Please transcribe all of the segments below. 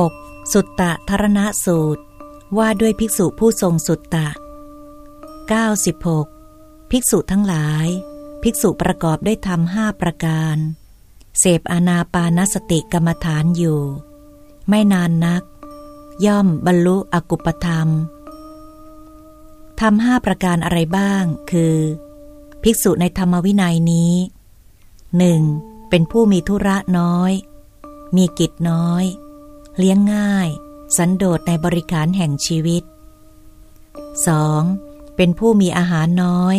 6. สุตตะธรณสูตร ว่าด้วยภิกษุผู้ทรงสุตตะ 96. ภิกษุทั้งหลาย ภิกษุประกอบด้วยธรรมห้าประการ เสพอานาปานสติกรรมฐานอยู่ ไม่นานนัก ย่อมบรรลุอกุปธรรมทำห้าประการอะไรบ้าง คือ ภิกษุในธรรมวินัยนี้หนึ่งเป็นผู้มีธุระน้อย มีกิจน้อย เลี้ยงง่าย สันโดษในบริการแห่งชีวิต 2. เป็นผู้มีอาหารน้อย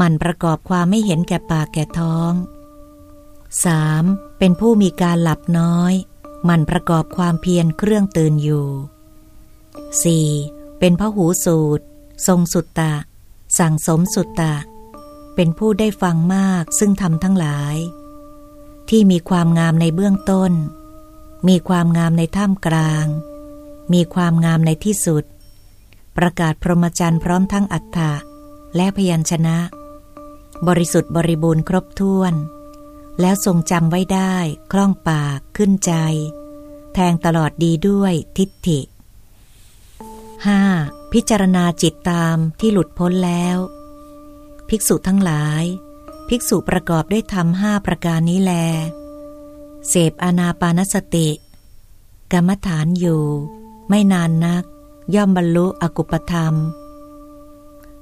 มันประกอบความไม่เห็นแก่ปากแก่ท้อง 3. เป็นผู้มีการหลับน้อย มันประกอบความเพียรเครื่องตื่นอยู่ 4. เป็นพระหูสูตร ทรงสุตตะ สั่งสมสุตตะ เป็นผู้ได้ฟังมากซึ่งทำทั้งหลาย ที่มีความงามในเบื้องต้น มีความงามในท่ามกลาง มีความงามในที่สุด ประกาศพรหมจรรย์พร้อมทั้งอัฏฐะและพยัญชนะ บริสุทธิ์บริบูรณ์ครบถ้วน แล้วทรงจำไว้ได้ คล่องปากขึ้นใจ แทงตลอดดีด้วยทิฏฐิ 5. พิจารณาจิตตามที่หลุดพ้นแล้ว ภิกษุทั้งหลาย ภิกษุประกอบด้วยธรรมห้าประการนี้แล เสพอานาปานสติ กรรมฐานอยู่ ไม่นานนัก ย่อมบรรลุอกุปธรรม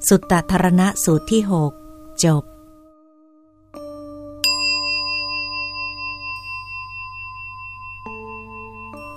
สุตตธรณะสูตรที่หกจบ